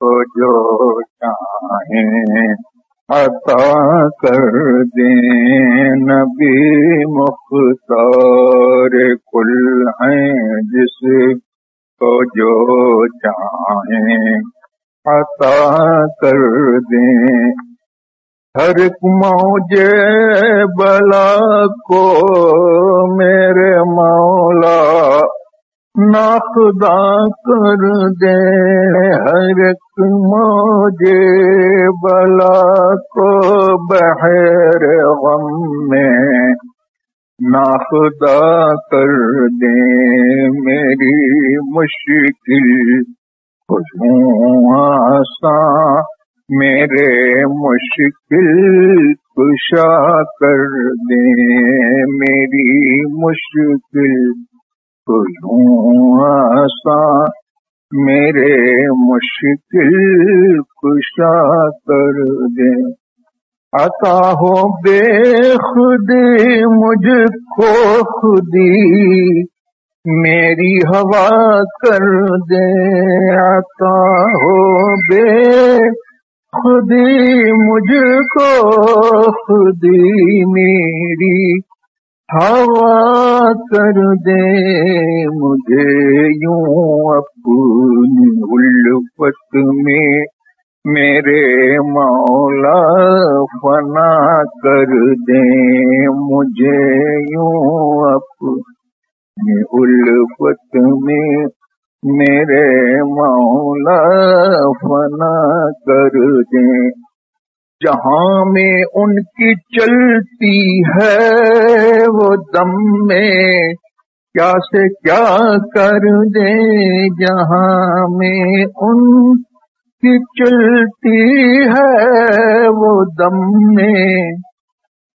کو جو چاہیں عطا کر دیں نبی مختار کل ہیں جس کو جو چاہیں عطا کر دیں ہر ایک موجے بلا کو میرے مولا ناخدا کر دے ہر ایک موجے بلا کو بحر غم میں۔ ناخدا کر دے میری مشکل خوشوں آسان میرے مشکل کشا کر دے میری مشکل آسان میرے مشکل کشا کر دے۔ عطا ہو بے خودی، مجھ کو خودی، میری ہوا کر دے۔ عطا ہو بے خودی، مجھ کو خودی، میری ہوا کر دے مجھے یوں اپنی الفت میں، میرے مولا فنا کر دے مجھے یوں اپنی الفت میں، میرے مولا فنا کر دے جہاں میں ان کی چلتی ہے، وہ دم میں کیا سے کیا کر دے؟ جہاں میں ان کی چلتی ہے، وہ دم میں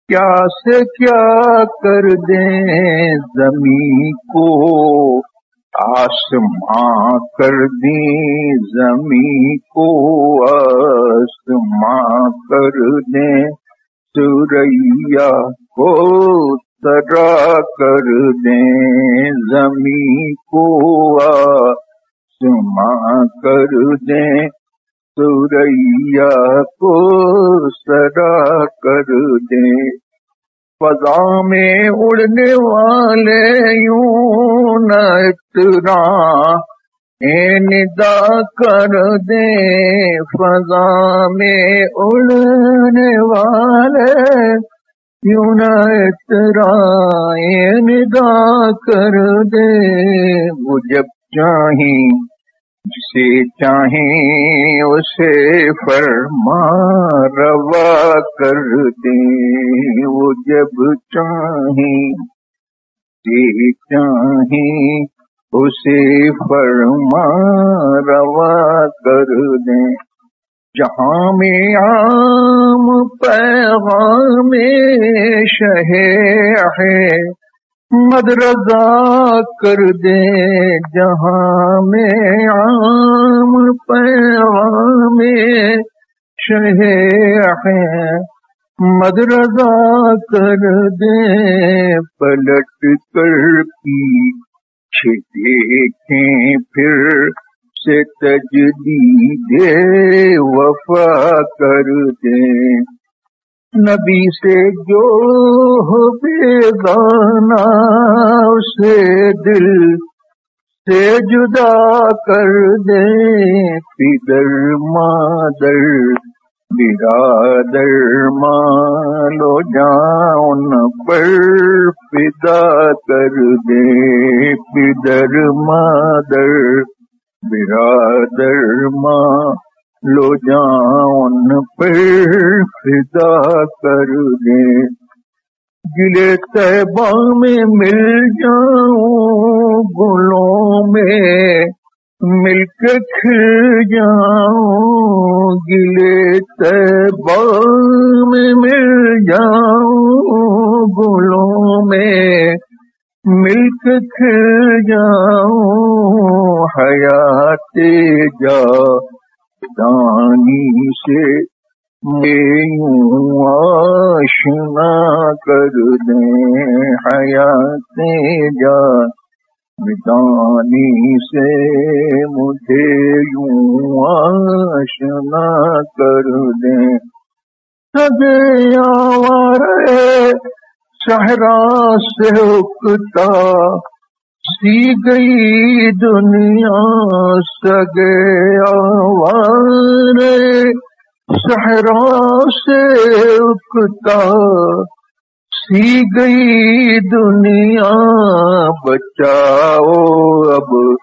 کیا سے کیا کر دیں زمین کو آسماں کر دیں زمین کو، آسماں کر دیں سوریا کو، ترا کر دیں زمین کو، آسماں کر دیں سوریا کو سرا کر دیں فضا میں اڑنے والے یوں نترا ندا کر دے فضا میں اڑنے والے یوں نترا ندا کر دے وہ جب چاہیں۔ جسے چاہیں اسے فرما روا کر دیں وہ جب چاہیں، جسے چاہیں اسے فرما روا کر دیں جہاں میں عام پیغام شہ ہے مدرزا کر دے جہاں میں عام پیغام شہ ہے۔ مدرزا کر دے پلٹ کر پیچھے دیکھیں پھر سے تجدید وفا کر دیں۔ نبی سے جو ہو بے اسے دل سے جدا کر دے، پدر، مادر برادر مالو جاؤن پر پدا کر دے، پدر، مادر برادر ماں لو جان پر فدا کر دیں گلے طیبہ میں مل جاؤں، گلوں میں مل کے کھل جاؤں۔ گلے طیبہ میں مل جاؤں، گلوں میں مل کے کھل جاؤں۔ حیات جا دانی سے آشنا کر دیں حیات جا دانی سے مجھ سے یوں آشنا کر دیں سگے آوارے صحرا سے اکتا سی گئی دنیا سگے آوارے صحرا سے اکتا سی گئی دنیا، بچاؤ اب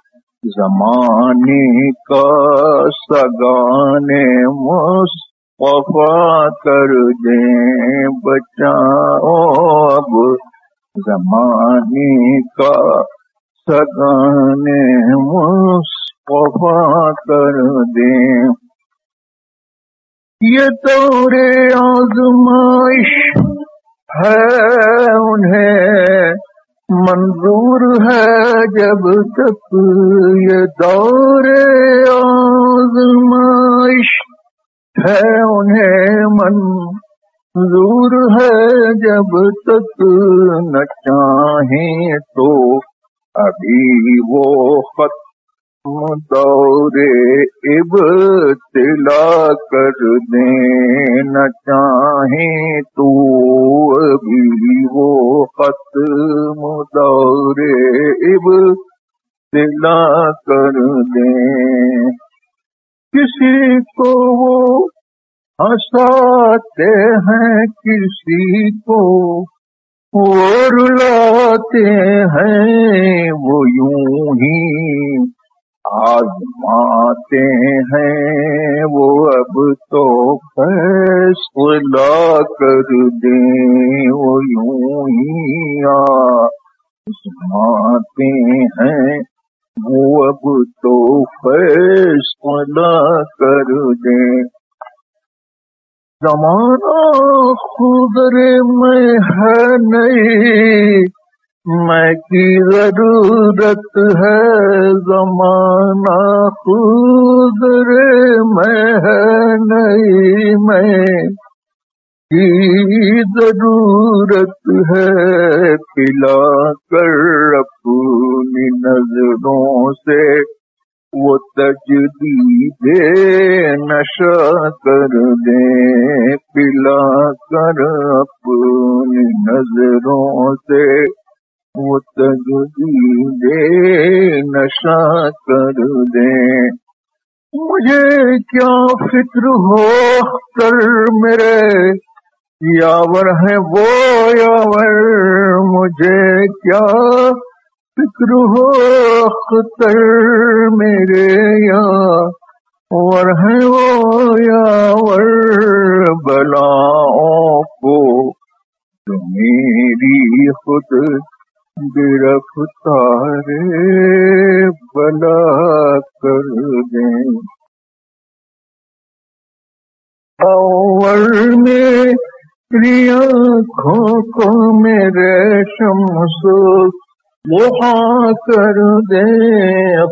زمانے کا سگانے مصطفیٰ کر دیں، بچاؤ اب زمانے کا سگانے مصطفیٰ کر دیں۔ یہ دور آزمائش ہے انہیں۔ منظور ہے جب تک یہ دور آزمائش ہے انہیں۔ منظور ہے جب تک نہ چاہیں تو ابھی وہ خط دورے اب تلا کر دیں نہ چاہیں تو ابھی وہ ختم دورے اب تلا کر دیں کسی کو وہ ہنساتے ہیں کسی کو وہ رلاتے ہیں وہ یوں ہی آزماتے ہیں وہ اب تو فیصلہ کر دیں، وہ یوں ہی آزماتے ہیں وہ اب تو فیصلہ کر دیں۔ زمانہ خدر میں ہے نہیں میں کی ضرورت ہے زمانہ خود میں ہے نہیں میں کی ضرورت ہے پلا کر اپنی نظروں سے وہ تجدید نشہ کر دیں، پلا کر اپنی وہ دے نشا کر دے۔ مجھے کیا فکر ہو کر میرے؟ یاور ہے وہ یاور، مجھے کیا فکر ہو، اختر میرے؟ یا ور وہ یاور، بلاؤں کو تو میری خود گرفتار بلا کر دیں اور میں آنکھوں کو میرے شمس وہاں کر دے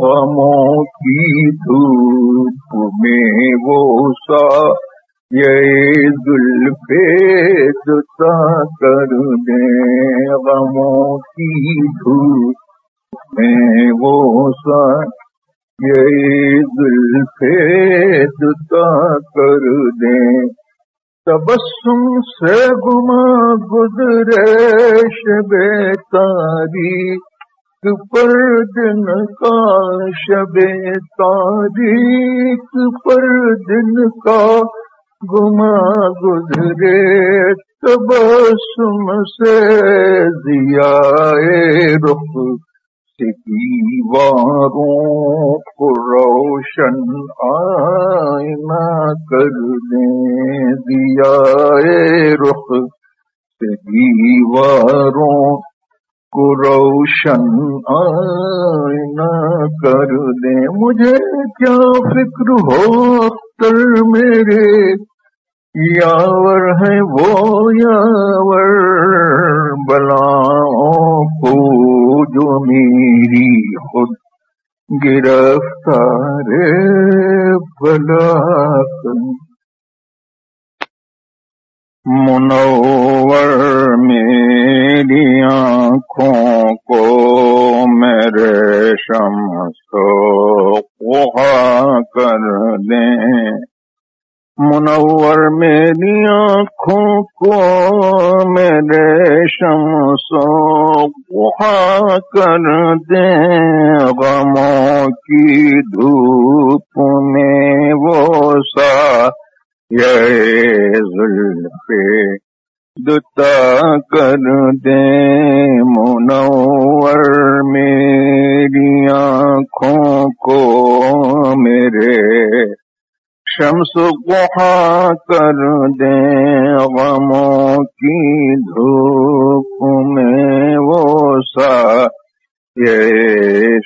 غموں کی دھوپ میں وہ سا یہ دتا کر دے غموں کی دھوپ میں وہ کر دے تبسم سے گما گزرے شب تاریخ پر دن کا شب تاریخ پر دن کا گما گزرے تبسم سے دیا رخ دیواروں کو روشن آئینہ کر دیں دیا رخ دیواروں کو روشن آئینہ کر دیں مجھے کیا فکر ہو اختر میرے یاور ہے وہ یاور، بلاؤں کو جو میری خود گرفتار بلا منور میری آنکھوں کو میرے شمس گہا کر دیں۔ منور میری آنکھوں کو میرے شمس گہا کر دیں۔ غموں کی دھوپ میں وہ سا یہ ظلم دتا کر دے منور میری آنکھوں کو میرے شمس گوہا کر دے، غموں کی دھوپ میں وہ سا۔ یہ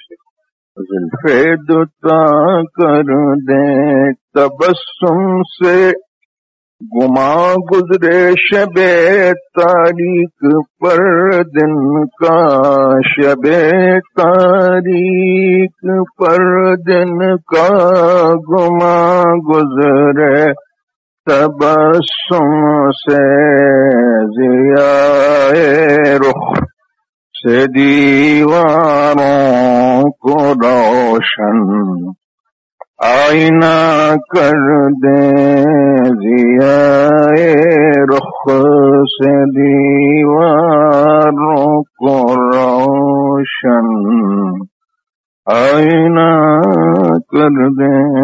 دتا کر دے، تبسم سے گما گزرے شب تاریخ پر دن کا شب تاریخ پر دن کا گما گزرے تب سم سے ضیا رخ سے دیواروں کو روشن آئینہ کر دیں رخ سے دیواروں کو روشن۔ آئینہ کر دے۔